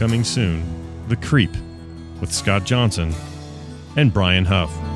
Coming soon, The Creep with Scott Johnson and Brian Huff.